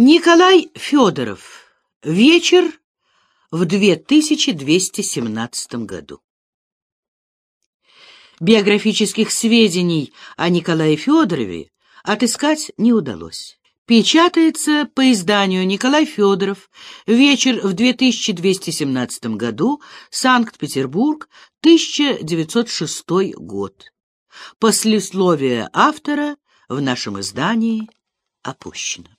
Николай Федоров. Вечер в 2217 году. Биографических сведений о Николае Федорове отыскать не удалось. Печатается по изданию Николай Федоров. Вечер в 2217 году. Санкт-Петербург, 1906 год. Послесловие автора в нашем издании опущено.